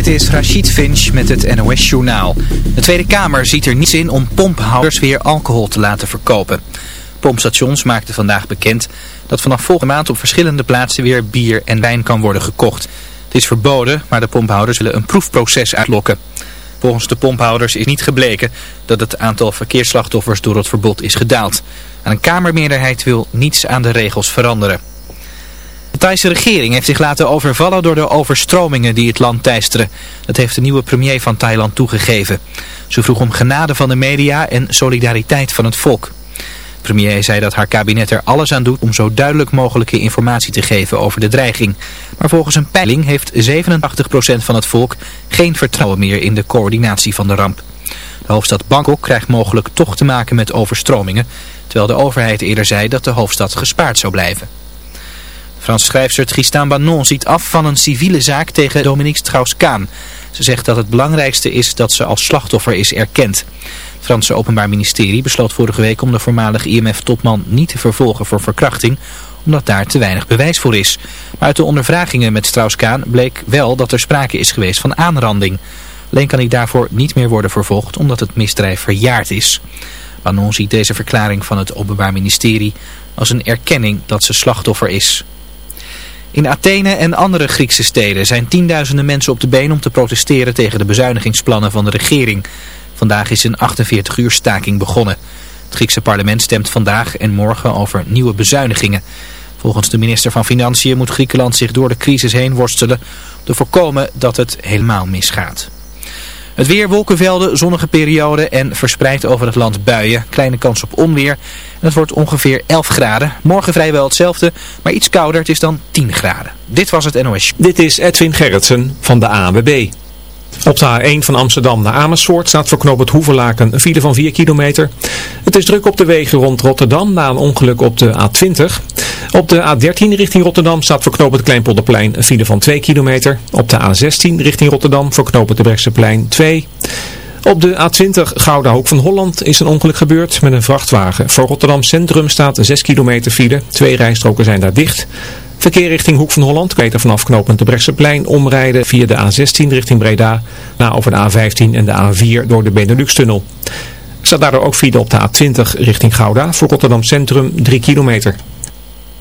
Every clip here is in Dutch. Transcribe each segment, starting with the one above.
Dit is Rachid Finch met het NOS Journaal. De Tweede Kamer ziet er niets in om pomphouders weer alcohol te laten verkopen. Pompstations maakten vandaag bekend dat vanaf volgende maand op verschillende plaatsen weer bier en wijn kan worden gekocht. Het is verboden, maar de pomphouders willen een proefproces uitlokken. Volgens de pomphouders is niet gebleken dat het aantal verkeersslachtoffers door het verbod is gedaald. En een kamermeerderheid wil niets aan de regels veranderen. Thaise regering heeft zich laten overvallen door de overstromingen die het land teisteren. Dat heeft de nieuwe premier van Thailand toegegeven. Ze vroeg om genade van de media en solidariteit van het volk. Premier zei dat haar kabinet er alles aan doet om zo duidelijk mogelijke informatie te geven over de dreiging. Maar volgens een peiling heeft 87% van het volk geen vertrouwen meer in de coördinatie van de ramp. De hoofdstad Bangkok krijgt mogelijk toch te maken met overstromingen, terwijl de overheid eerder zei dat de hoofdstad gespaard zou blijven. Franse schrijfster Tristan Banon ziet af van een civiele zaak tegen Dominique Strauss-Kaan. Ze zegt dat het belangrijkste is dat ze als slachtoffer is erkend. Het Franse Openbaar Ministerie besloot vorige week om de voormalige IMF-topman niet te vervolgen voor verkrachting, omdat daar te weinig bewijs voor is. Maar uit de ondervragingen met Strauss-Kaan bleek wel dat er sprake is geweest van aanranding. Alleen kan hij daarvoor niet meer worden vervolgd omdat het misdrijf verjaard is. Banon ziet deze verklaring van het Openbaar Ministerie als een erkenning dat ze slachtoffer is. In Athene en andere Griekse steden zijn tienduizenden mensen op de been om te protesteren tegen de bezuinigingsplannen van de regering. Vandaag is een 48 uur staking begonnen. Het Griekse parlement stemt vandaag en morgen over nieuwe bezuinigingen. Volgens de minister van Financiën moet Griekenland zich door de crisis heen worstelen te voorkomen dat het helemaal misgaat. Het weer, wolkenvelden, zonnige perioden en verspreid over het land buien. Kleine kans op onweer. En het wordt ongeveer 11 graden. Morgen vrijwel hetzelfde, maar iets kouder. Het is dan 10 graden. Dit was het NOS. Dit is Edwin Gerritsen van de ANWB. Op de A1 van Amsterdam naar Amersfoort staat voor het Hoeverlaken een file van 4 kilometer. Het is druk op de wegen rond Rotterdam na een ongeluk op de A20. Op de A13 richting Rotterdam staat voor knoop het Kleinpolderplein een file van 2 kilometer. Op de A16 richting Rotterdam voor knoop het de Brechtseplein 2 op de A20 Gouda Hoek van Holland is een ongeluk gebeurd met een vrachtwagen. Voor Rotterdam Centrum staat een 6 kilometer file. Twee rijstroken zijn daar dicht. Verkeer richting Hoek van Holland kan er vanaf knooppunt de Brechtseplein omrijden via de A16 richting Breda. Na over de A15 en de A4 door de Benelux-tunnel. Staat daardoor ook file op de A20 richting Gouda voor Rotterdam Centrum 3 kilometer.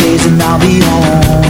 days and I'll be home.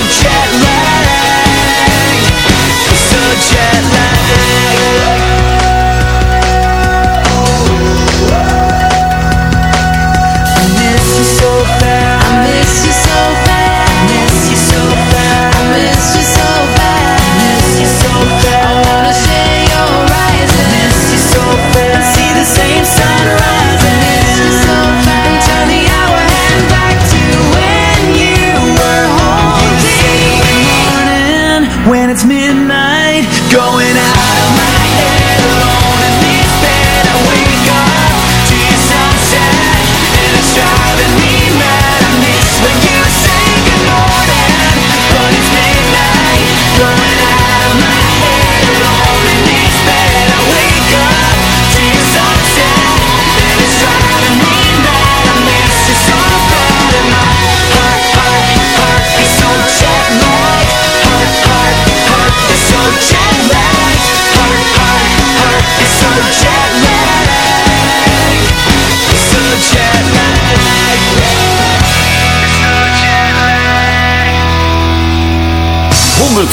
jet lag, so jet lag. going out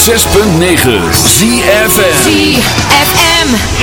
106.9 ZFM ZFM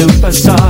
seu passar.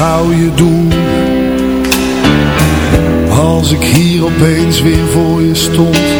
zou je doen Als ik hier opeens weer voor je stond? Wat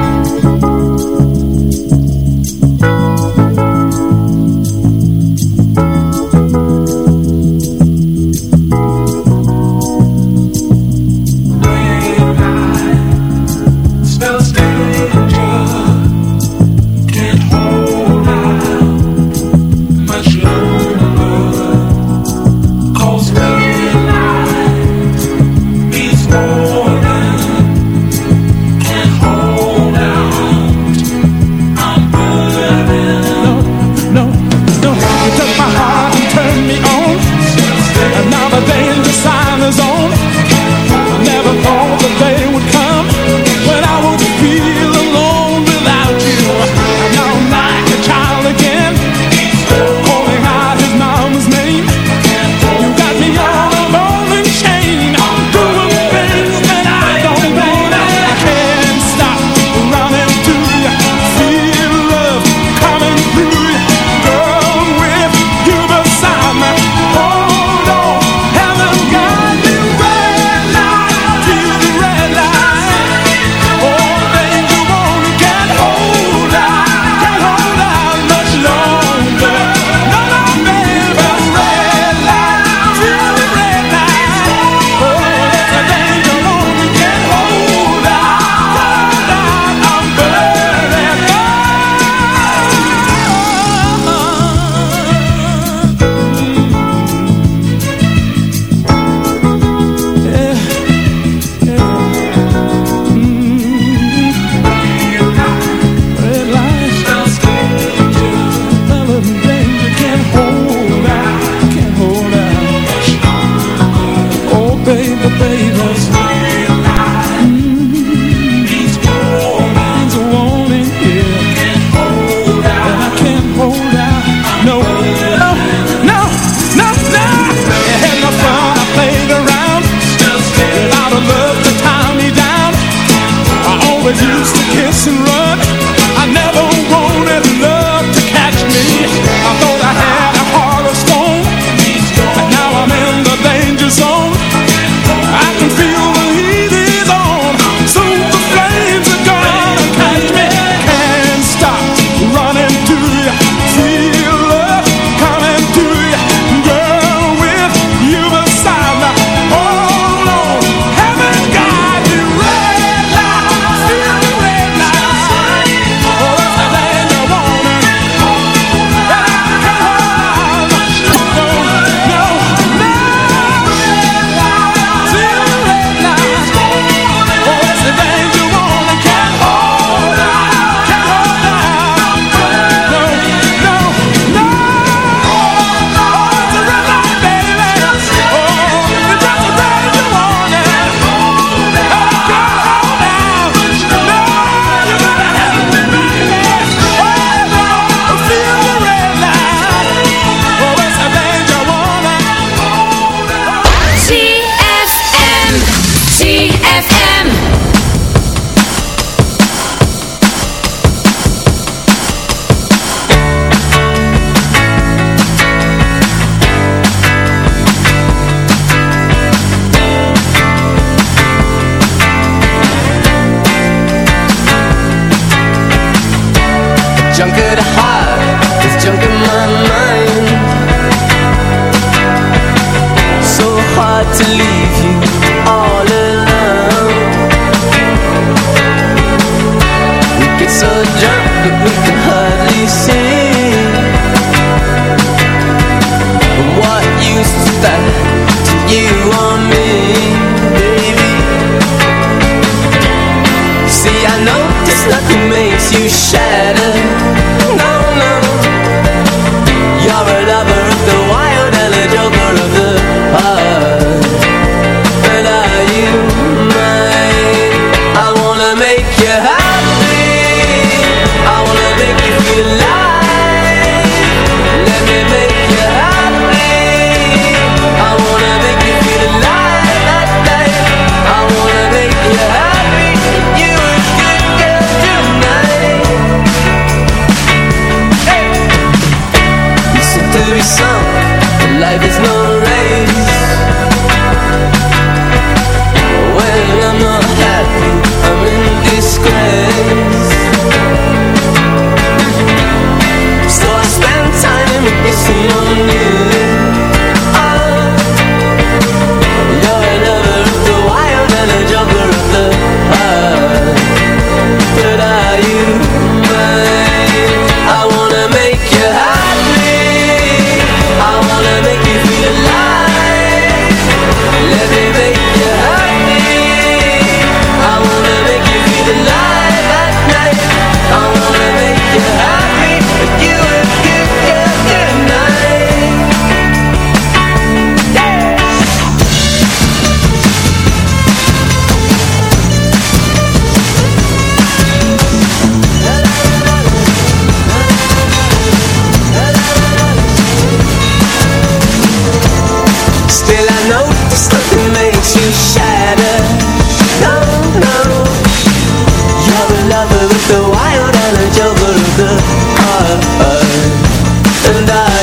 Nothing makes you shatter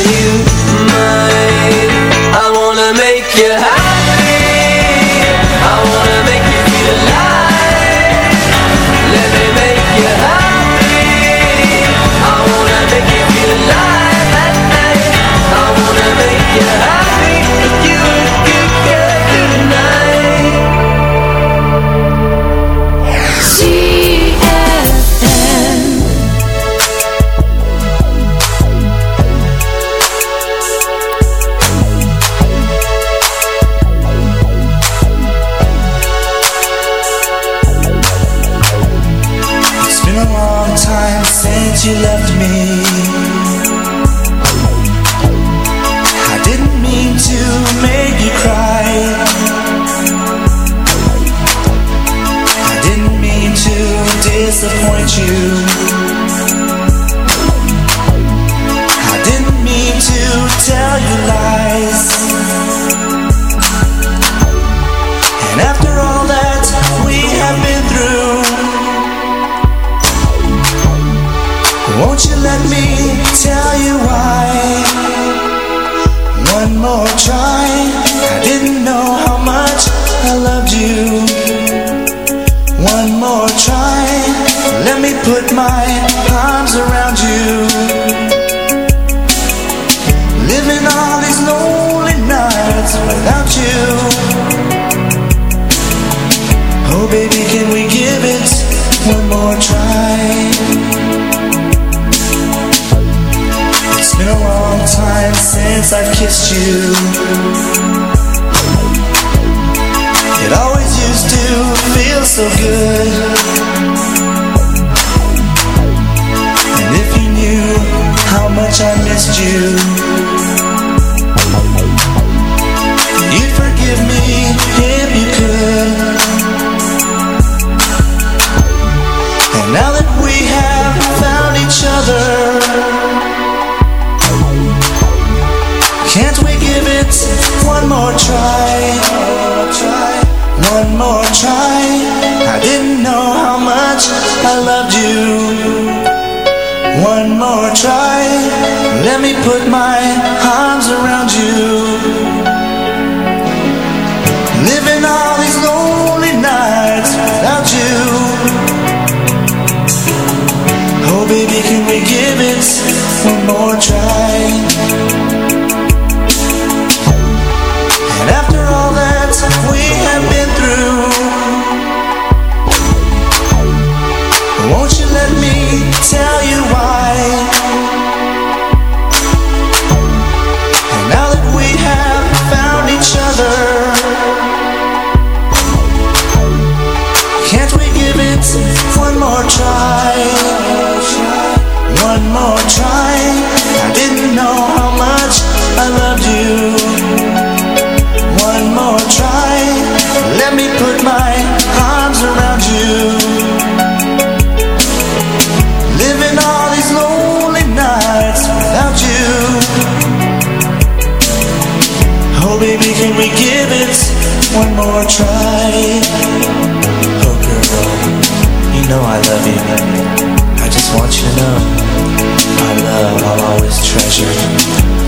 you so good. And if you knew how much I missed you put my